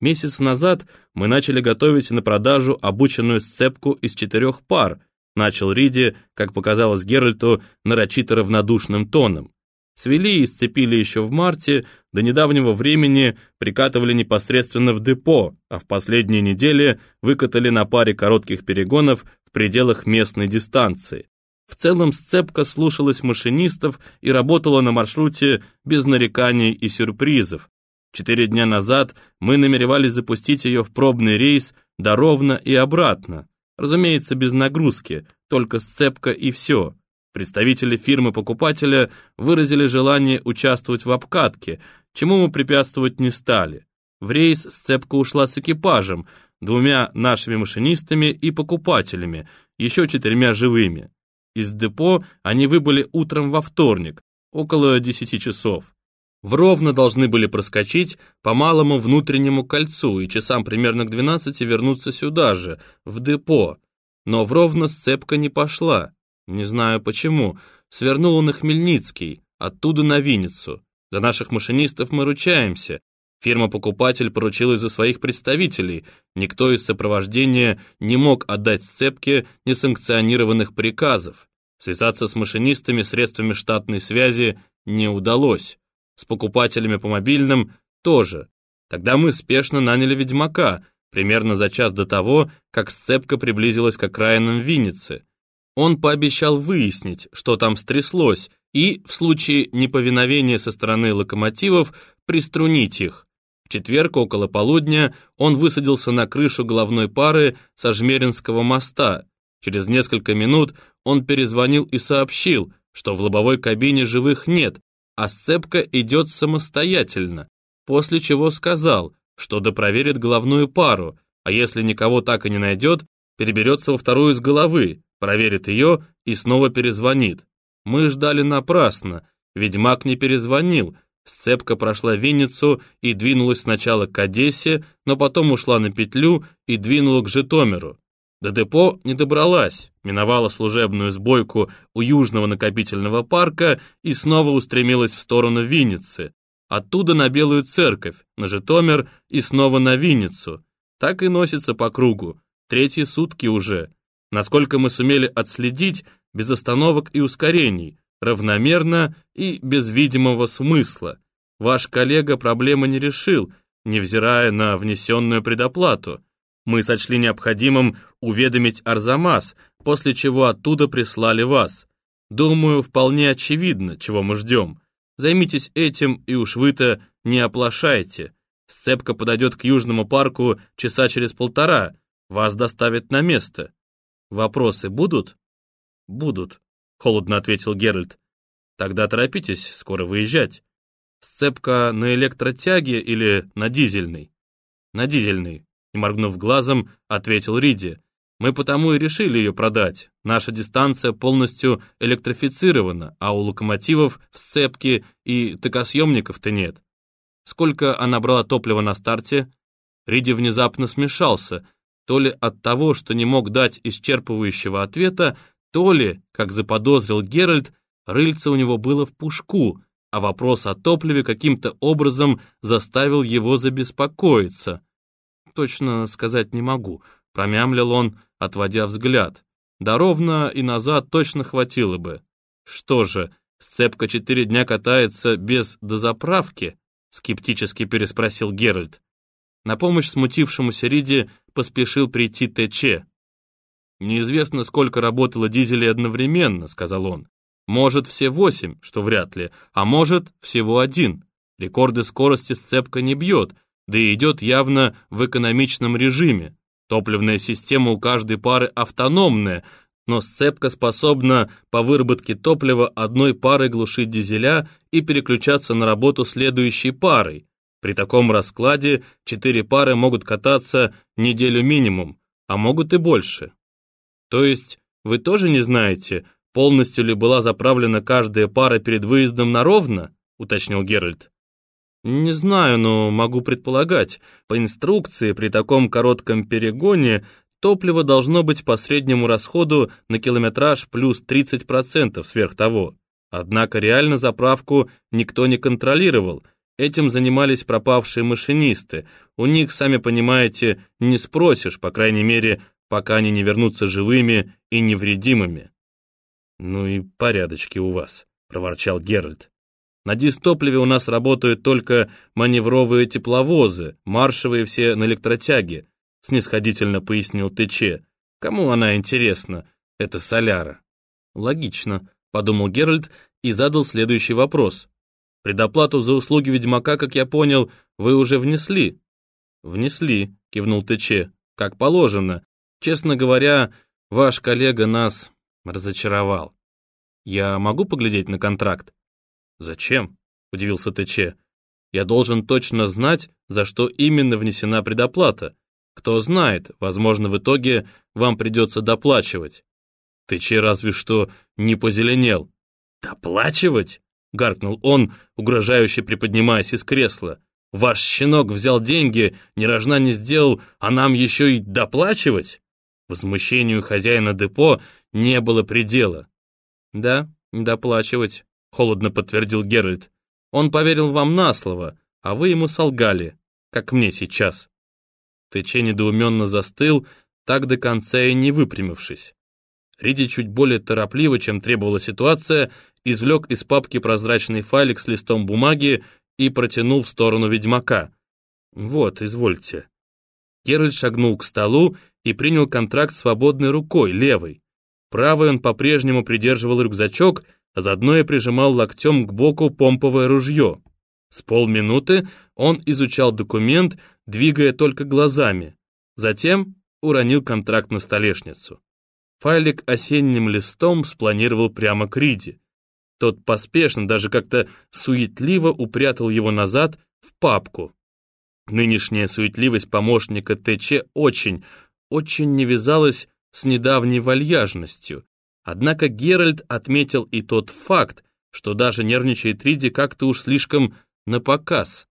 Месяц назад мы начали готовить на продажу обученную сцепку из четырех пар, начал Риди, как показалось Геральту, нарочито равнодушным тоном. Свели и сцепили еще в марте, до недавнего времени прикатывали непосредственно в депо, а в последние недели выкатали на паре коротких перегонов в пределах местной дистанции. В целом сцепка слушалась машинистов и работала на маршруте без нареканий и сюрпризов. Четыре дня назад мы намеревались запустить ее в пробный рейс до Ровно и обратно. Разумеется, без нагрузки, только сцепка и все. Представители фирмы-покупателя выразили желание участвовать в обкатке, чему мы препятствовать не стали. В рейс сцепка ушла с экипажем, двумя нашими машинистами и покупателями, еще четырьмя живыми. Из депо они выбыли утром во вторник, около 10 часов. В Ровно должны были проскочить по малому внутреннему кольцу и часам примерно к 12 вернуться сюда же, в депо. Но в Ровно сцепка не пошла. Не знаю почему. Свернула на Хмельницкий, оттуда на Винницу. За наших машинистов мы ручаемся. Фирма-покупатель поручилась за своих представителей. Никто из сопровождения не мог отдать сцепке несанкционированных приказов. Связаться с машинистами средствами штатной связи не удалось. С покупателями по мобильным тоже. Тогда мы спешно наняли ведьмака, примерно за час до того, как сцепка приблизилась к окраинам Винницы. Он пообещал выяснить, что там стряслось, и, в случае неповиновения со стороны локомотивов, приструнить их. В четверг около полудня он высадился на крышу головной пары со Жмеринского моста. Через несколько минут он перезвонил и сообщил, что в лобовой кабине живых нет, а сцепка идет самостоятельно, после чего сказал, что допроверит головную пару, а если никого так и не найдет, переберется во вторую с головы, проверит ее и снова перезвонит. Мы ждали напрасно, ведьмак не перезвонил, сцепка прошла Винницу и двинулась сначала к Одессе, но потом ушла на петлю и двинула к Житомиру. До депо не добралась, миновала служебную сбойку у Южного накопительного парка и снова устремилась в сторону Винницы. Оттуда на Белую церковь, на Житомир и снова на Винницу. Так и носится по кругу. Третьи сутки уже. Насколько мы сумели отследить, без остановок и ускорений, равномерно и без видимого смысла. Ваш коллега проблемы не решил, невзирая на внесенную предоплату. Мы сочли необходимым уведомить Арзамас, после чего оттуда прислали вас. Думаю, вполне очевидно, чего мы ждем. Займитесь этим, и уж вы-то не оплошайте. Сцепка подойдет к Южному парку часа через полтора. Вас доставят на место. Вопросы будут? Будут, холодно ответил Геральт. Тогда торопитесь, скоро выезжать. Сцепка на электротяге или на дизельной? На дизельной, не моргнув глазом, ответил Риди. Мы потому и решили ее продать. Наша дистанция полностью электрифицирована, а у локомотивов в сцепке и токосъемников-то нет. Сколько она брала топлива на старте? Риди внезапно смешался, то ли от того, что не мог дать исчерпывающего ответа, то ли, как заподозрил Геральт, рыльце у него было в пушку, а вопрос о топливе каким-то образом заставил его забеспокоиться. Точно сказать не могу, промямлил он, отводя взгляд. Да ровно и назад точно хватило бы. Что же, сцепка четыре дня катается без дозаправки? Скептически переспросил Геральт. На помощь смутившемуся Риди поспешил прийти ТЧ. «Неизвестно, сколько работало дизелей одновременно», — сказал он. «Может, все восемь, что вряд ли, а может, всего один. Рекорды скорости сцепка не бьет, да и идет явно в экономичном режиме. Топливная система у каждой пары автономная, но сцепка способна по выработке топлива одной парой глушить дизеля и переключаться на работу следующей парой. При таком раскладе четыре пары могут кататься неделю минимум, а могут и больше. То есть вы тоже не знаете, полностью ли была заправлена каждая пара перед выездом на ровно, уточнил Геральт. Не знаю, но могу предполагать. По инструкции при таком коротком перегоне топливо должно быть по среднему расходу на километраж плюс 30% сверх того. Однако реально заправку никто не контролировал, Этим занимались пропавшие машинисты. У них, сами понимаете, не спросишь, по крайней мере, пока они не вернутся живыми и невредимыми. «Ну и порядочки у вас», — проворчал Геральт. «На дистопливе у нас работают только маневровые тепловозы, маршевые все на электротяге», — снисходительно пояснил Тыче. «Кому она интересна? Это соляра». «Логично», — подумал Геральт и задал следующий вопрос. Предоплату за услуги ведьмака, как я понял, вы уже внесли». «Внесли», — кивнул ТЧ, — «как положено. Честно говоря, ваш коллега нас разочаровал. Я могу поглядеть на контракт?» «Зачем?» — удивился ТЧ. «Я должен точно знать, за что именно внесена предоплата. Кто знает, возможно, в итоге вам придется доплачивать». ТЧ разве что не позеленел. «Доплачивать?» — гаркнул он, угрожающе приподнимаясь из кресла. «Ваш щенок взял деньги, ни рожна не сделал, а нам еще и доплачивать?» Возмущению хозяина депо не было предела. «Да, доплачивать», — холодно подтвердил Геральт. «Он поверил вам на слово, а вы ему солгали, как мне сейчас». Тыче недоуменно застыл, так до конца и не выпрямившись. Риди чуть более торопливо, чем требовала ситуация, извлек из папки прозрачный файлик с листом бумаги и протянул в сторону ведьмака. «Вот, извольте». Геральт шагнул к столу и принял контракт свободной рукой, левой. Правой он по-прежнему придерживал рюкзачок, а заодно и прижимал локтем к боку помповое ружье. С полминуты он изучал документ, двигая только глазами. Затем уронил контракт на столешницу. Файлик осенним листом спланировал прямо к Риде. Тот поспешно, даже как-то суетливо упрятал его назад в папку. Нынешняя суетливость помощника ТЧ очень, очень не вязалась с недавней вальяжностью. Однако Геральт отметил и тот факт, что даже нервничает Риди как-то уж слишком напоказ.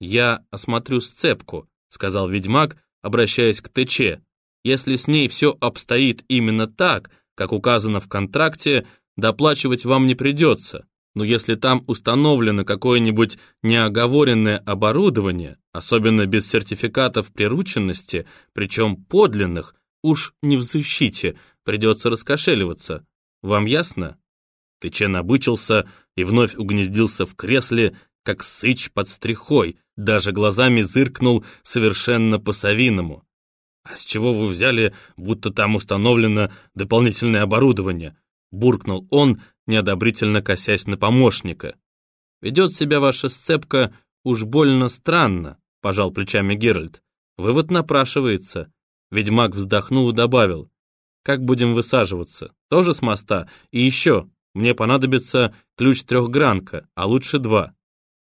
«Я осмотрю сцепку», — сказал ведьмак, обращаясь к ТЧ. «Если с ней все обстоит именно так, как указано в контракте, доплачивать вам не придется, но если там установлено какое-нибудь неоговоренное оборудование, особенно без сертификатов прирученности, причем подлинных, уж не в защите, придется раскошеливаться. Вам ясно? Тычен обычился и вновь угнездился в кресле, как сыч под стрихой, даже глазами зыркнул совершенно по-совиному. «А с чего вы взяли, будто там установлено дополнительное оборудование?» буркнул он, неодобрительно косясь на помощника. «Ведет себя ваша сцепка уж больно странно», — пожал плечами Геральт. «Вывод напрашивается». Ведьмак вздохнул и добавил. «Как будем высаживаться? Тоже с моста? И еще, мне понадобится ключ-трехгранка, а лучше два».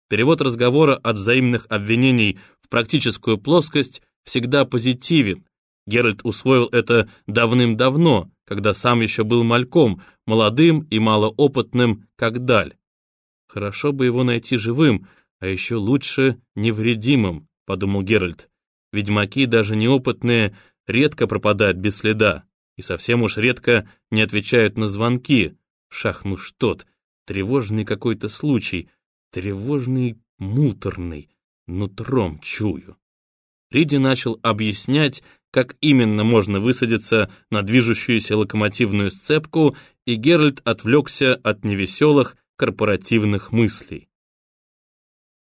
Перевод разговора от взаимных обвинений в практическую плоскость всегда позитивен. Геральт усвоил это давным-давно, когда сам еще был мальком, молодым и малоопытным, как даль. Хорошо бы его найти живым, а еще лучше невредимым, подумал Геральт. Ведьмаки, даже неопытные, редко пропадают без следа, и совсем уж редко не отвечают на звонки. Шах, ну что тревожный какой-то случай, тревожный, муторный, нутром чую. Риди начал объяснять, как именно можно высадиться на движущуюся локомотивную сцепку, и Геральт отвлекся от невеселых корпоративных мыслей.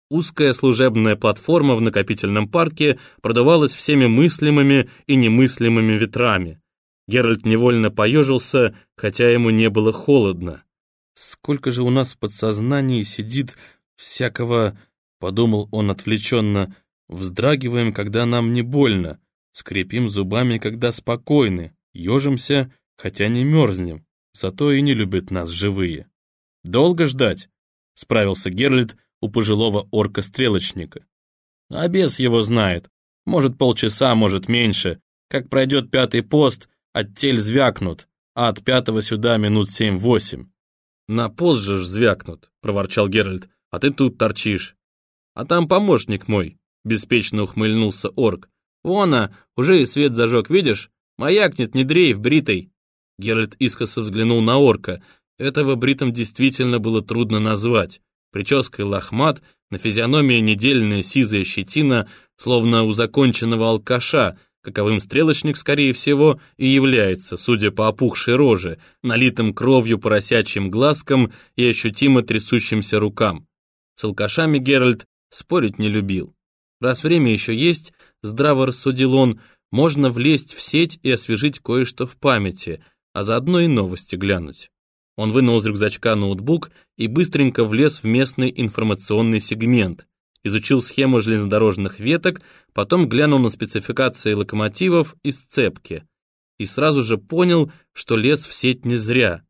Узкая служебная платформа в накопительном парке продавалась всеми мыслимыми и немыслимыми ветрами. Геральт невольно поежился, хотя ему не было холодно. «Сколько же у нас в подсознании сидит всякого...» — подумал он отвлеченно. «Вздрагиваем, когда нам не больно, Скрипим зубами, когда спокойны, ежимся, хотя не мерзнем, зато и не любят нас живые. «Долго ждать?» — справился Герлит у пожилого орка-стрелочника. «А бес его знает. Может, полчаса, может, меньше. Как пройдет пятый пост, от тель звякнут, а от пятого сюда минут семь-восемь». «На пост же ж звякнут», — проворчал Геральт, «а ты тут торчишь». «А там помощник мой», — беспечно ухмыльнулся орк. «Вон, а, уже и свет зажег, видишь? Маякнет, не дрейф, бритый!» Геральт искоса взглянул на орка. Этого бритом действительно было трудно назвать. Прической лохмат, На физиономии недельная сизая щетина, словно у законченного алкаша, каковым стрелочник, скорее всего, и является, судя по опухшей роже, налитым кровью поросячьим глазкам и ощутимо трясущимся рукам. С алкашами Геральт спорить не любил. Раз время еще есть, здраво рассудил он, можно влезть в сеть и освежить кое-что в памяти, а заодно и новости глянуть. Он вынул из рюкзачка ноутбук и быстренько влез в местный информационный сегмент, изучил схему железнодорожных веток, потом глянул на спецификации локомотивов и сцепки. И сразу же понял, что лез в сеть не зря.